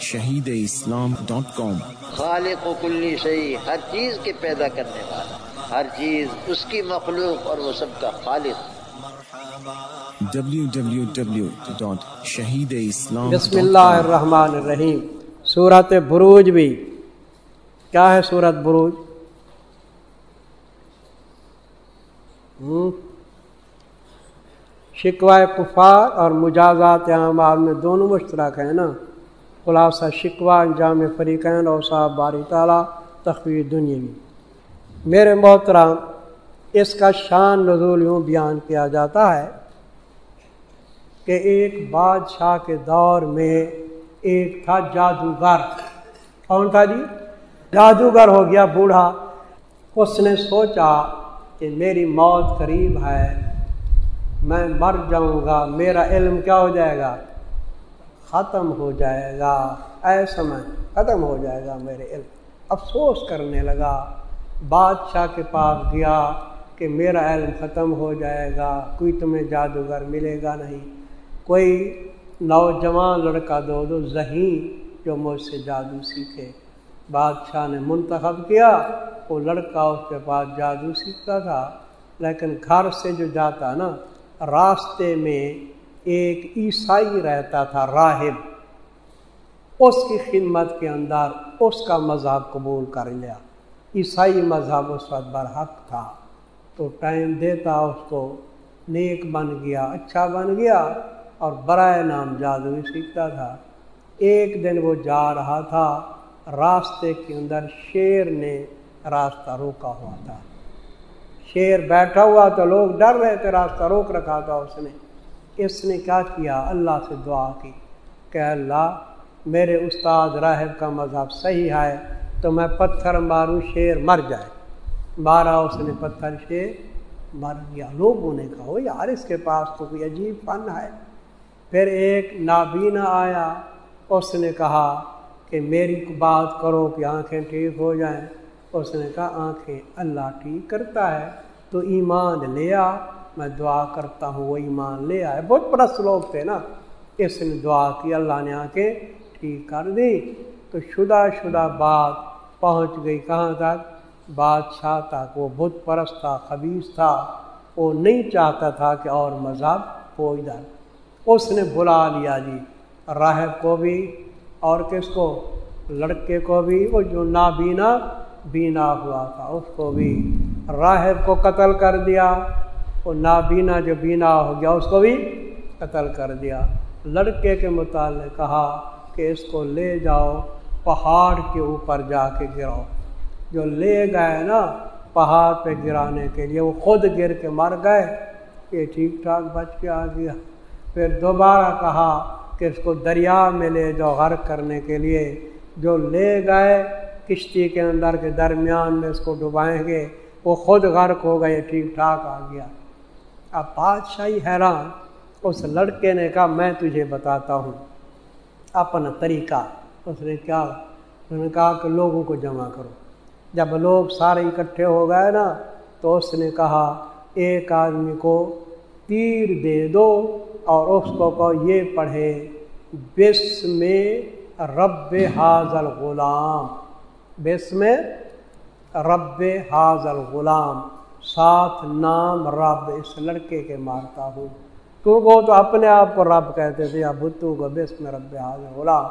Shaheed Islam dot کام۔ خالق و کلی شہی ہر چیز کے پیدا کرنے والا ہر چیز اس کی مخلوق اور وہ سب کا خالق۔ شہید اسلام بسم اللہ الرحمن الرحیم۔ صورت بروج بھی۔ کیا ہے صورت بروج؟ شکوہ کفار اور مجازات اعمال میں دونوں مشترک ہیں نا؟ خلاصہ شکوہ، انجام فریقین اور صاحب باری تعالیٰ تخویر دنیاوی میرے محترام اس کا شان نزول یوں بیان کیا جاتا ہے کہ ایک بادشاہ کے دور میں ایک تھا جادوگر۔ کون تھا جی؟ جادوگر ہو گیا بوڑھا۔ اس نے سوچا کہ میری موت قریب ہے، میں مر جاؤں گا، میرا علم کیا ہو جائے گا؟ ختم ہو جائے گا۔ ایسا میں ختم ہو جائے گا میرے علم۔ افسوس کرنے لگا۔ بادشاہ کے پاس گیا کہ میرا علم ختم ہو جائے گا، کوئی تمہیں جادوگر ملے گا نہیں۔ کوئی نوجوان لڑکا دو دو ذہین جو مجھ سے جادو سیکھے۔ بادشاہ نے منتخب کیا، وہ لڑکا اس کے پاس جادو سیکھتا تھا۔ لیکن گھر سے جو جاتا نا، راستے میں ایک عیسائی رہتا تھا، راہب۔ اس کی خدمت کے اندر اس کا مذہب قبول کر لیا۔ عیسائی مذہب اس وقت برحق تھا۔ تو ٹائم دیتا اس کو، نیک بن گیا اچھا بن گیا اور برائے نام جادو سیکھتا تھا۔ ایک دن وہ جا رہا تھا، راستے کے اندر شیر نے راستہ روکا ہوا تھا۔ شیر بیٹھا ہوا تو لوگ ڈر رہے تھے، راستہ روک رکھا تھا اس نے۔ اس نے کیا کیا؟ اللہ سے دعا کی کہ اللہ، میرے استاد راہب کا مذہب صحیح ہے تو میں پتھر ماروں شیر مر جائے۔ مارا اس نے پتھر شیر مر گیا۔ لوگوں نے کہا یار، اس کے پاس تو کوئی عجیب فن ہے۔ پھر ایک نابینا آیا۔ اس نے کہا کہ میری بات کرو کہ آنکھیں ٹھیک ہو جائیں۔ اس نے کہا، آنکھیں اللہ ٹھیک کرتا ہے، تو ایمان لیا میں دعا کرتا ہوں، وہ ایمان لے آئے۔ بہت بڑا لوگ تھے نا۔ اس نے دعا کی، اللہ نے آ کے ٹھیک کر دی۔ تو شدہ شدہ بات پہنچ گئی۔ کہاں تک؟ بادشاہ تک۔ وہ بت پرست تھا خبیص تھا۔ وہ نہیں چاہتا تھا کہ اور مذہب ہو ادھر۔ اس نے بلا لیا جی راہب کو بھی اور کس کو؟ لڑکے کو بھی۔ وہ جو نابینا، بینا ہوا تھا، اس کو بھی۔ راہب کو قتل کر دیا۔ وہ نابینا جو بینا ہو گیا، اس کو بھی قتل کر دیا۔ لڑکے کے متعلق کہا کہ اس کو لے جاؤ، پہاڑ کے اوپر جا کے گراؤ۔ جو لے گئے نا، پہاڑ پہ گرانے کے لیے، وہ خود گر کے مر گئے۔ یہ ٹھیک ٹھاک بچ کے آ گیا۔ پھر دوبارہ کہا کہ اس کو دریا میں لے جاؤ غرق کرنے کے لیے۔ جو لے گئے، کشتی کے اندر کے درمیان میں اس کو ڈبائیں گے۔ وہ خود غرق ہو گئے ٹھیک ٹھاک آ گیا۔ اب بادشاہی حیران اس لڑکے نے کہا، میں تجھے بتاتا ہوں۔ اپنا طریقہ۔ اس نے کیا انہوں نے کہا کہ لوگوں کو جمع کرو۔ جب لوگ سارے اکٹھے ہو گئے نا، تو اس نے کہا، ایک آدمی کو تیر دے دو اور اس کو کہو، یہ پڑھے بس میں رب حاضل غلام بس میں رب حاضل غلام ساتھ نام رب اس لڑکے کے مارتا ہوں۔ کیونکہ وہ تو اپنے آپ کو رب کہتے تھے، یا بتو کو بس میں رب حاضر بولا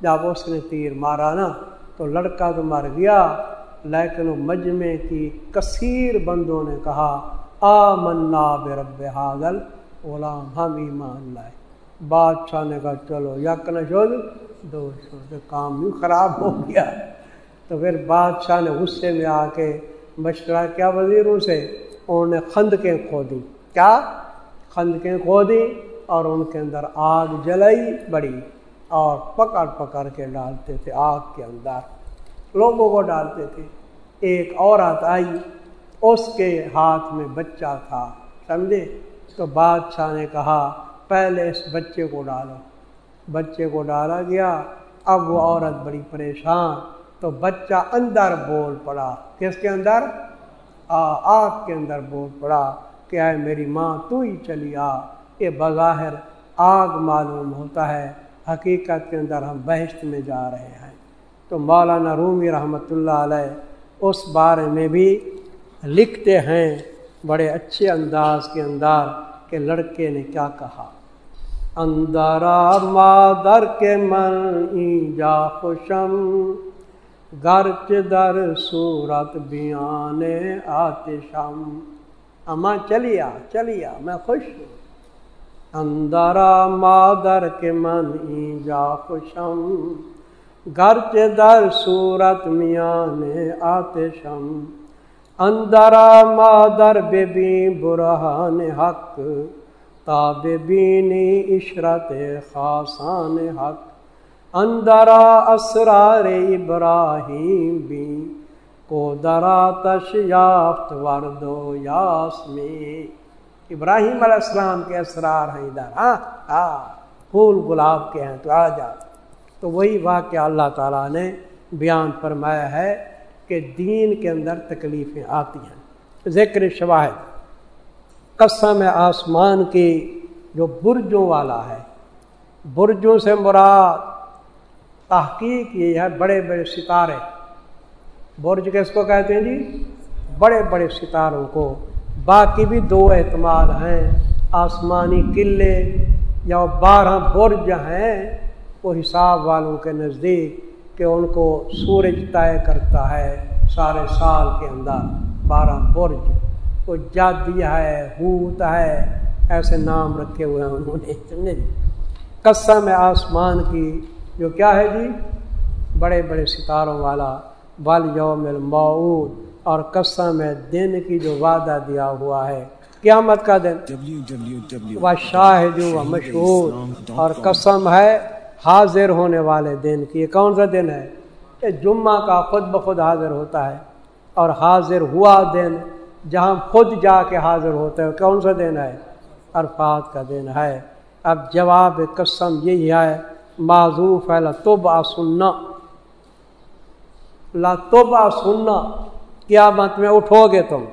جب اس نے تیر مارا نا، تو لڑکا تو مر گیا۔ لیکن وہ مجمے کی کثیر بندوں نے کہا آ منا بے رب حاضل غلام ہم ایمان لائے۔ بادشاہ نے کہا، چلو یک نہ شد دو شد کام بھی خراب ہو گیا۔ تو پھر بادشاہ نے غصے میں آ کے مشورہ کیا وزیروں سے؟ انہوں نے خندقیں کھو دی کیا؟ خندقیں کھو دی اور ان کے اندر آگ جلائی بڑی اور پکڑ پکڑ کے ڈالتے تھے آگ کے اندر۔ لوگوں کو ڈالتے تھے۔ ایک عورت آئی، اس کے ہاتھ میں بچہ تھا، سمجھے؟ تو بادشاہ نے کہا، پہلے اس بچے کو ڈالو۔ بچے کو ڈالا گیا۔ اب وہ عورت بڑی پریشان تو بچہ اندر بول پڑا۔ کس کے اندر؟ آ آگ کے اندر بول پڑا کہ آئے میری ماں، تو ہی چلی آ۔ یہ بظاہر آگ معلوم ہوتا ہے۔ حقیقت کے اندر ہم بہشت میں جا رہے ہیں۔ تو مولانا رومی رحمۃ اللہ علیہ اس بارے میں بھی لکھتے ہیں بڑے اچھے انداز کے اندر کہ لڑکے نے کیا کہا۔ اندرا مادر کے من جا خوشم گرچ در صورت بیان آتشم اما چلیا چلیا، میں خوش ہوں۔ اندرا مادر کے من جا خوشم۔ گرچ در صورت میان آتشم اندرا مادر بے برہان حق۔ تاب بینی عشرت خاصان حق۔ اندرا اسرار ابراہیم بھی، کو درا تش یافت یاسمی۔ ابراہیم علیہ السلام کے اسرار ہیں ادھر ہاں ہاں پھول گلاب کے ہیں، تو آ جا۔ تو وہی واقعہ اللہ تعالیٰ نے بیان فرمایا ہے کہ دین کے اندر تکلیفیں آتی ہیں۔ ذکر شواہد، قسم آسمان کی جو برجوں والا ہے، برجوں سے مراد تحقیق، یہ ہے بڑے بڑے ستارے۔ برج کس کو کہتے ہیں جی؟ بڑے بڑے ستاروں کو۔ باقی بھی دو اعتماد ہیں، آسمانی قلعے یا بارہ برج ہیں، وہ حساب والوں کے نزدیک کہ ان کو سورج طے کرتا ہے سارے سال کے اندر۔ بارہ برج، وہ جادیا ہے ہوت ہے، ایسے نام رکھے ہوئے ہیں انہوں نے۔ سمجھے جی؟ قسم آسمان کی جو کیا ہے جی؟ بڑے بڑے ستاروں والا بال یوم المعود اور قسم دن کی جو وعدہ دیا ہوا ہے۔ قیامت کا دن۔ وہ شاہد و مشہور اور قسم ہے حاضر ہونے والے دن کی۔ یہ کون سا دن ہے؟ کہ جمعہ کا خود بخود حاضر ہوتا ہے اور حاضر ہوا دن جہاں خود جا کے حاضر ہوتے ہیں۔ کون سا دن ہے؟ عرفات کا دن ہے۔ اب جواب قسم یہی ہے معذوف ہے لطبہ سننا لطبہ سننا قیامت میں اٹھو گے تم۔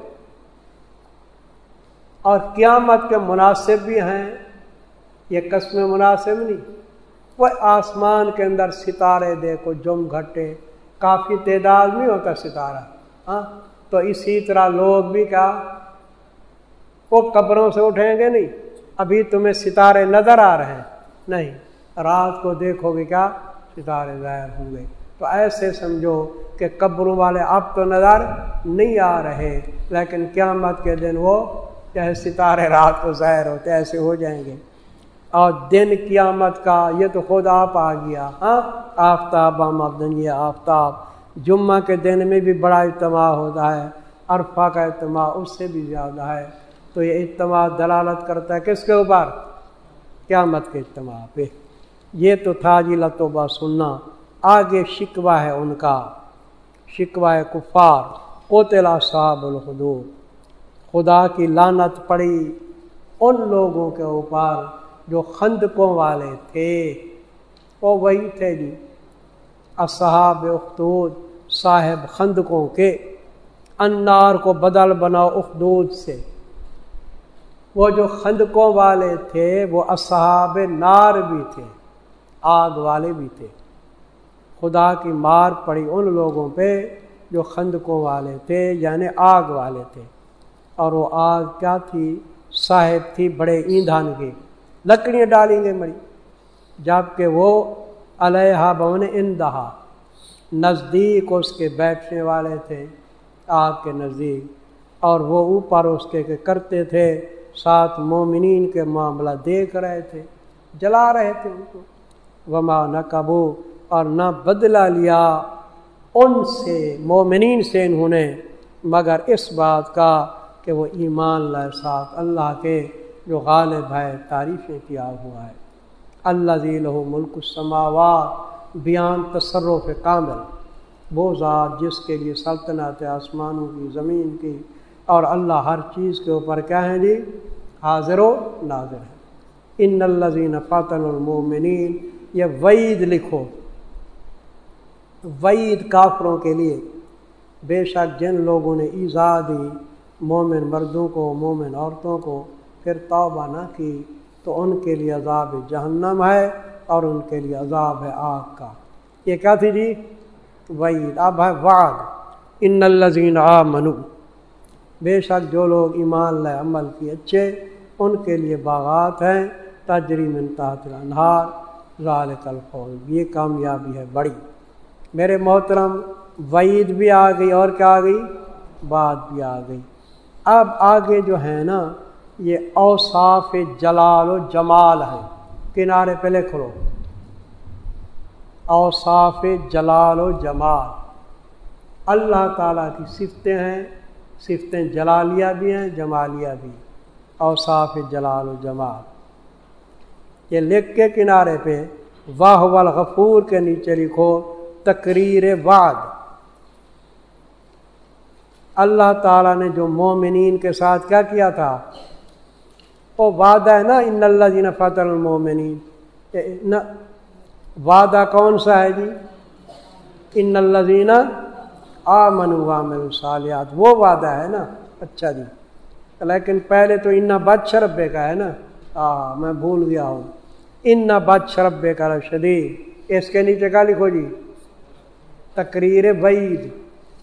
اور قیامت کے مناسب بھی ہیں، یہ قسم مناسب نہیں۔ وہ آسمان کے اندر ستارے دیکھو، جم گھٹے۔ کافی تعداد نہیں ہوتا ستارہ۔ ہاں تو اسی طرح لوگ بھی کیا؟ وہ قبروں سے اٹھیں گے نہیں۔ ابھی تمہیں ستارے نظر آ رہے ہیں۔ نہیں۔ رات کو دیکھو گے کیا ستارے ظاہر ہوں گے۔ تو ایسے سمجھو کہ قبروں والے اب تو نظر نہیں آ رہے، لیکن قیامت کے دن وہ چاہے ستارے رات کو ظاہر ہوتے ایسے ہو جائیں گے۔ اور دن قیامت کا یہ تو خود آپ آ گیا ہاں؟ آفتاب آمدن یہ آفتاب۔ جمعہ کے دن میں بھی بڑا اجتماع ہوتا ہے، عرفہ کا اجتماع اس سے بھی زیادہ ہے۔ تو یہ اجتماع دلالت کرتا ہے کس کے اوپر؟ قیامت کے اجتماع پہ۔ یہ تو تھا جی لطوبہ سننا۔ آگے شکوہ ہے ان کا۔ شکوہ کفار کوتلا صاحب الحدود۔ خدا کی لانت پڑی ان لوگوں کے اوپر جو خندقوں والے تھے۔ وہ وہی تھے جی اصحاب اخدود، صاحب خندقوں کے۔ انار کو بدل بنا اخدود سے۔ وہ جو خندقوں والے تھے، وہ اصحاب نار بھی تھے۔ آگ والے بھی تھے۔ خدا کی مار پڑی ان لوگوں پہ جو خندقوں والے تھے یعنی آگ والے تھے۔ اور وہ آگ کیا تھی؟ صاحب تھی بڑے ایندھن کے لکڑیاں ڈالیں گے مری۔ جبکہ وہ علیہ بون اندہا، نزدیک اس کے بیٹھنے والے تھے، آگ کے نزدیک۔ اور وہ اوپر اس کے کرتے تھے، ساتھ مومنین کے معاملہ دیکھ رہے تھے، جلا رہے تھے ان کو۔ وما نہ کبو اور نہ بدلا لیا ان سے، مومنین سے انہوں نے، مگر اس بات کا کہ وہ ایمان لائے ساتھ اللہ کے جو غالب ہے، تعریفیں کیا ہوا ہے۔ اللہ ذیل ملک السماوات، بیان تصرف کامل۔ وہ ذات جس کے لیے سلطنت آسمانوں کی، زمین کی اور اللہ ہر چیز کے اوپر کیا ہیں جی؟ حاضر و ناظر ہے۔ ان الزین فاطن المومنین یہ وعید لکھو۔ وعید کافروں کے لیے بے شک جن لوگوں نے ایزا دی، مومن مردوں کو، مومن عورتوں کو پھر توبہ نہ کی تو ان کے لیے عذاب جہنم ہے اور ان کے لیے عذاب ہے آگ کا۔ یہ کیا تھی جی؟ وعید۔ اب ہے وعد۔ ان الزین آ منو بے شک جو لوگ ایمان لائے، عمل کی اچھے، ان کے لیے باغات ہیں، تجری من تحت الانہار۔ ذالک الفوز یہ کامیابی ہے، بڑی۔ میرے محترم، وعید بھی آ گئی اور کیا آ گئی؟ بات بھی آ گئی۔ اب آگے جو ہے نا، یہ اوصاف جلال و جمال ہیں۔ کنارے پہ لکھ لو اوصاف جلال و جمال۔ اللہ تعالیٰ کی صفتیں ہیں، صفتیں جلالیہ بھی ہیں، جمالیہ بھی۔ اوصاف جلال و جمال۔ یہ لکھ کے کنارے پہ واہ والغفور کے نیچے لکھو، تقریر وعد۔ اللہ تعالیٰ نے جو مومنین کے ساتھ کیا کیا تھا؟ وہ وعدہ ہے نا، ان اللہ جی فتح المومنین وعدہ کون سا ہے جی؟ ان اللہ زینہ آ من سالیات وہ وعدہ ہے نا اچھا جی۔ لیکن پہلے تو ان بد شربے کا ہے نا۔ ہاں میں بھول گیا ہوں۔ ان بد شربے کا شدید اس کے نیچے کا لکھو جی۔ تقریر وعید۔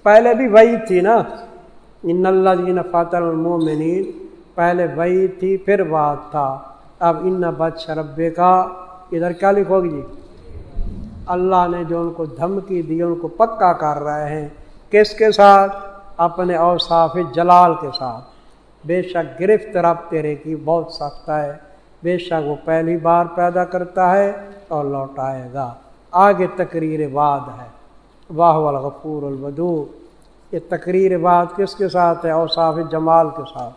پہلے بھی وعید تھی نا۔ ان اللہ جی فاتر المومنین پہلے وعید تھی، پھر بات تھا۔ اب ان بد شربے کا ادھر کیا لکھو گی جی؟ اللہ نے جو ان کو دھمکی دی، ان کو پکا کر رہے ہیں۔ کس کے ساتھ؟ اپنے اوصاف جلال کے ساتھ۔ بے شک گرفت رب تیرے کی بہت سخت ہے۔ بے شک وہ پہلی بار پیدا کرتا ہے اور لوٹائے گا۔ آگے تقریر واد ہے۔ واہ والغفور الودو یہ تقریر واد کس کے ساتھ ہے؟ اوصاف جمال کے ساتھ۔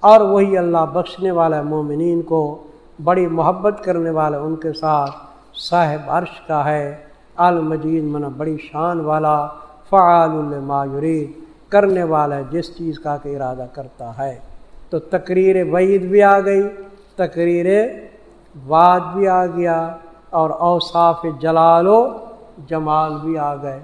اور وہی اللہ بخشنے والا مومنین کو بڑی محبت کرنے والے ان کے ساتھ صاحب عرش کا ہے۔ المجید من بڑی شان والا، فعال یرید۔ کرنے والا ہے جس چیز کا کہ ارادہ کرتا ہے۔ تو تقریر وعید بھی آ گئی۔ تقریر واد بھی آ گیا اور اوصاف جلال و جمال بھی آ گئے۔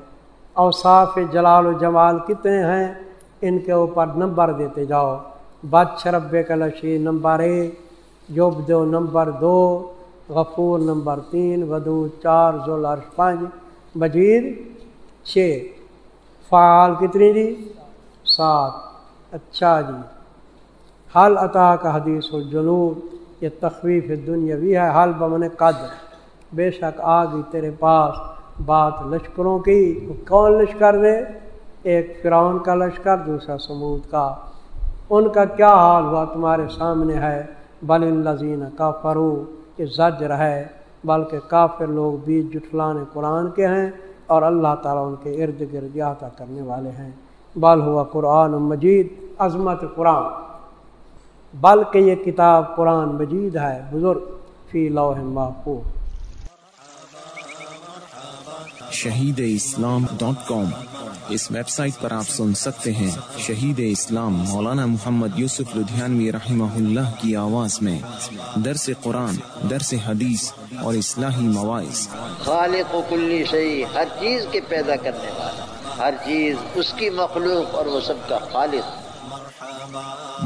اوصاف جلال و جمال کتنے ہیں؟ ان کے اوپر نمبر دیتے جاؤ۔ بد شربے کلشی نمبر ایک جب دو نمبر دو، غفور نمبر تین ودو چار، ذوالعرش پانچ، مجید چھ۔ فعال کتنی جی؟ سات۔ اچھا جی۔ حل عطا کا حدیث و جنوب یہ تخویف دنیا بھی ہے حل بمن قدر بے شک آ گئی تیرے پاس بات لشکروں کی۔ کون لشکر دے ایک فرعون کا لشکر، دوسرا سمود کا۔ ان کا کیا حال ہوا تمہارے سامنے ہے؟ بل الزین کا فرو یہ زجر ہے۔ بلکہ کافر لوگ بیچ جٹھلانے قرآن کے ہیں اور اللہ تعالیٰ ان کے ارد گرد احاطہ کرنے والے ہیں۔ بل ہوا قرآن مجید، عظمت قرآن۔ بلکہ یہ کتاب قرآن مجید ہے بزرگ فی لوح محفوظ۔ Shaheed Islam dot com. اس ویب سائٹ پر آپ سن سکتے ہیں شہید اسلام مولانا محمد یوسف لدھیانوی رحمہ اللہ کی آواز میں۔ درس قرآن درس حدیث اور اصلاحی مواعث۔ خالق و کلی شہی ہر چیز کے پیدا کرنے والا۔ ہر چیز اس کی مخلوق اور وہ سب کا خالق۔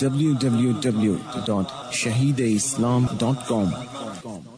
W W W dot Shaheed Islam dot com dot com